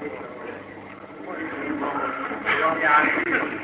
Grazie.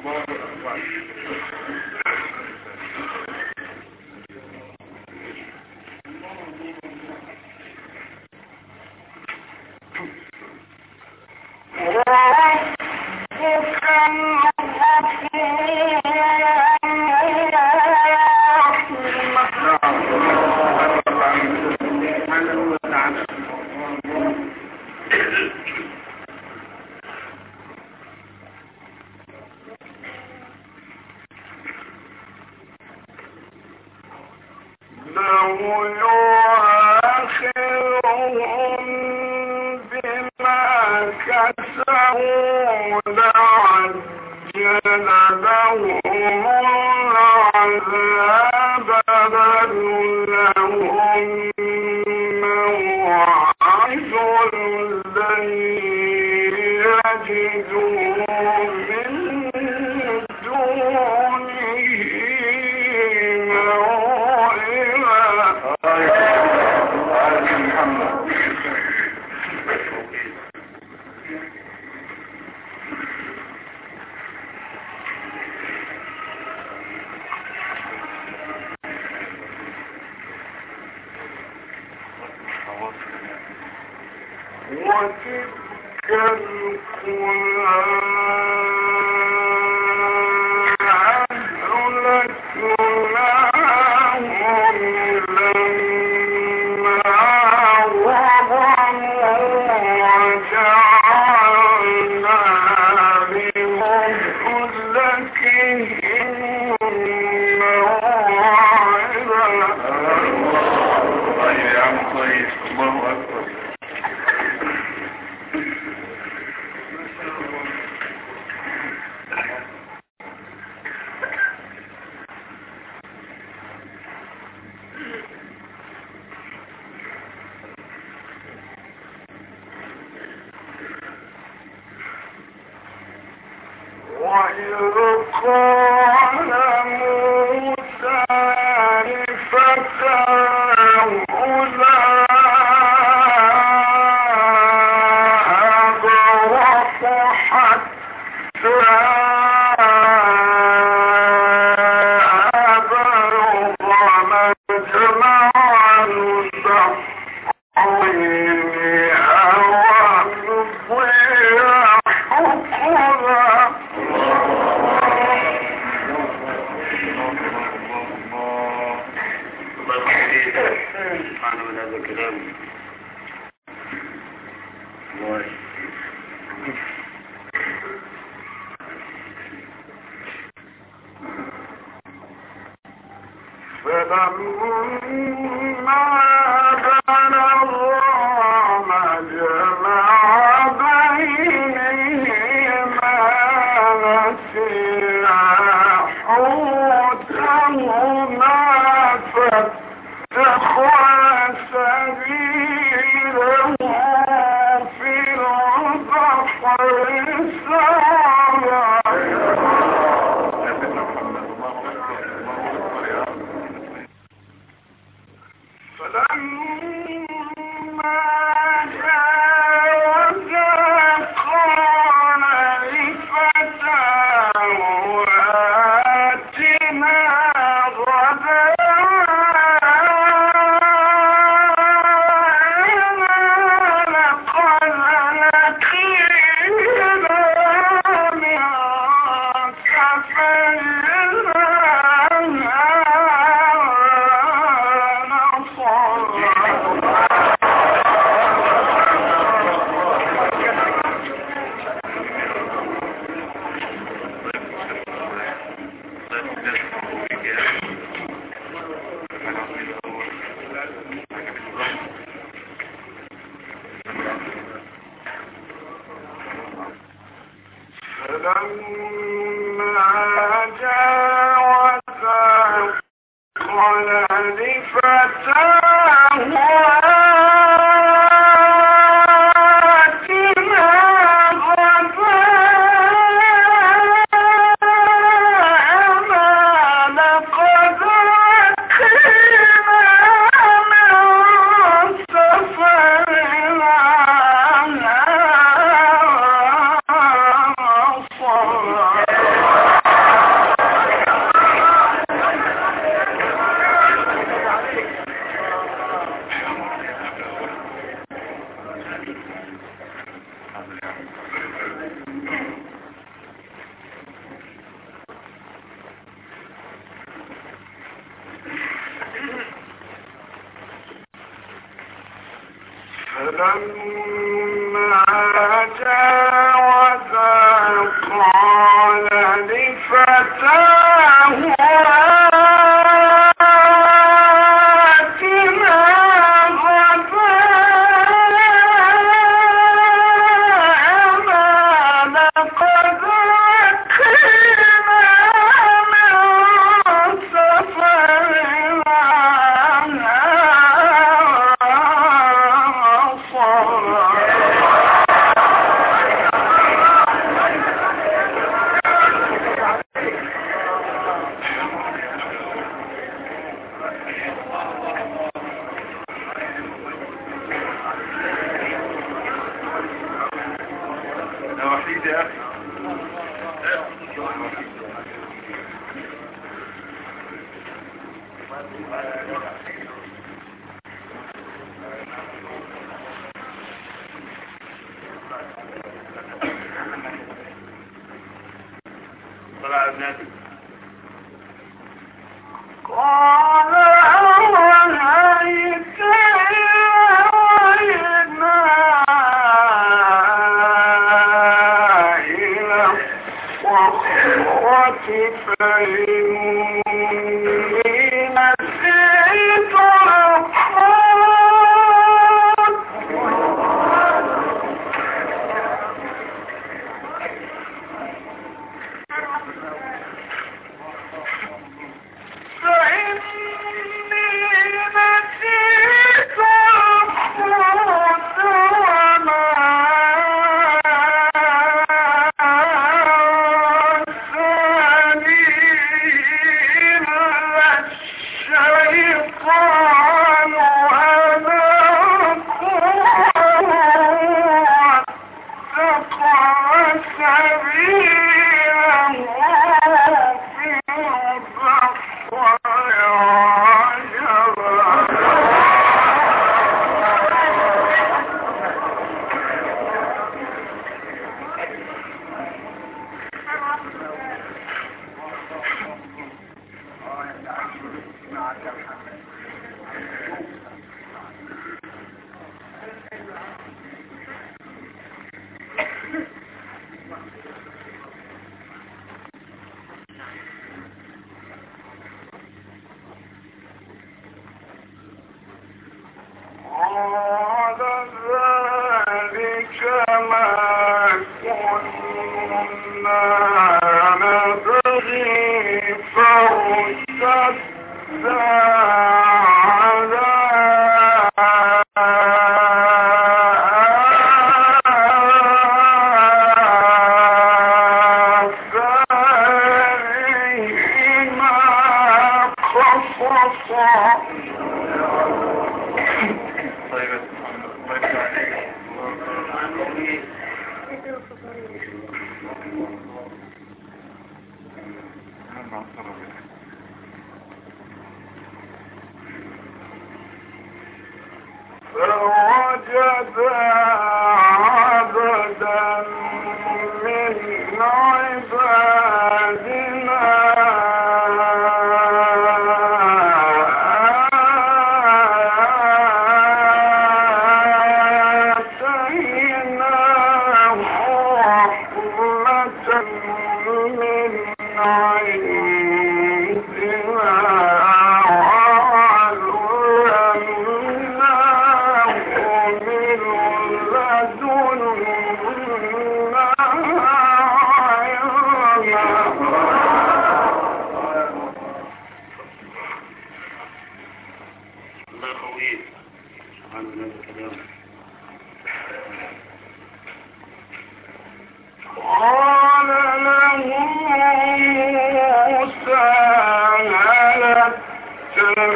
gbọ́ ọ̀rọ̀ àgbà. Gracias. فلما جاء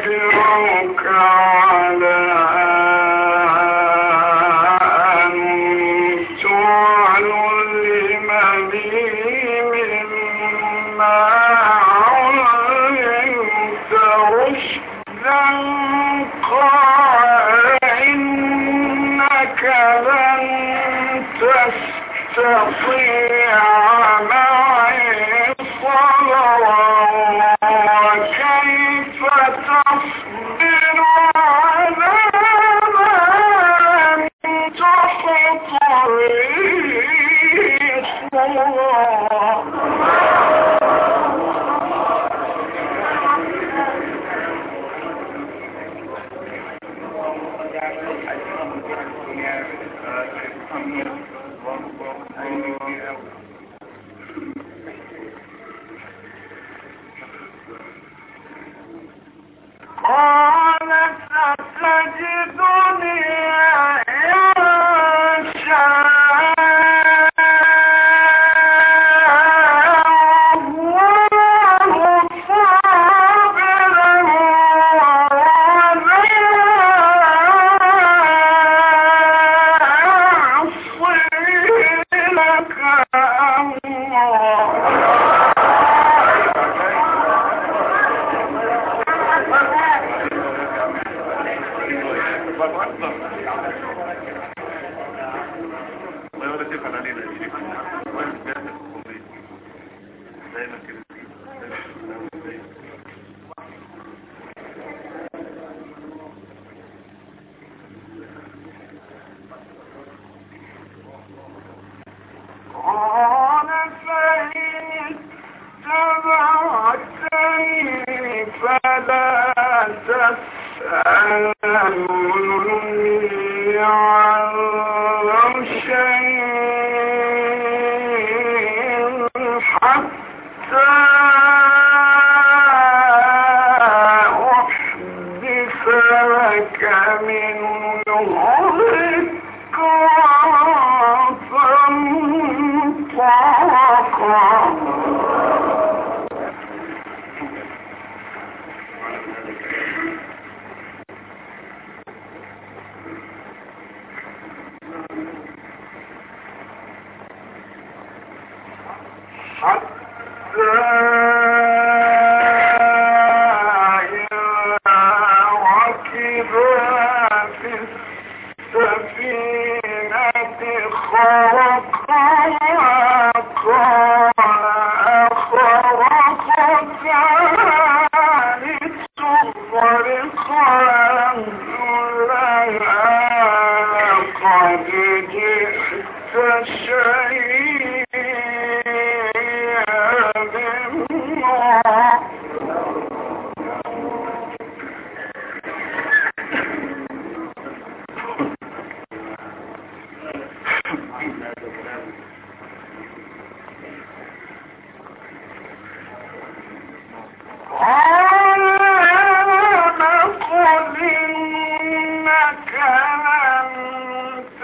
Ya Rabbi,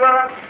ìjọ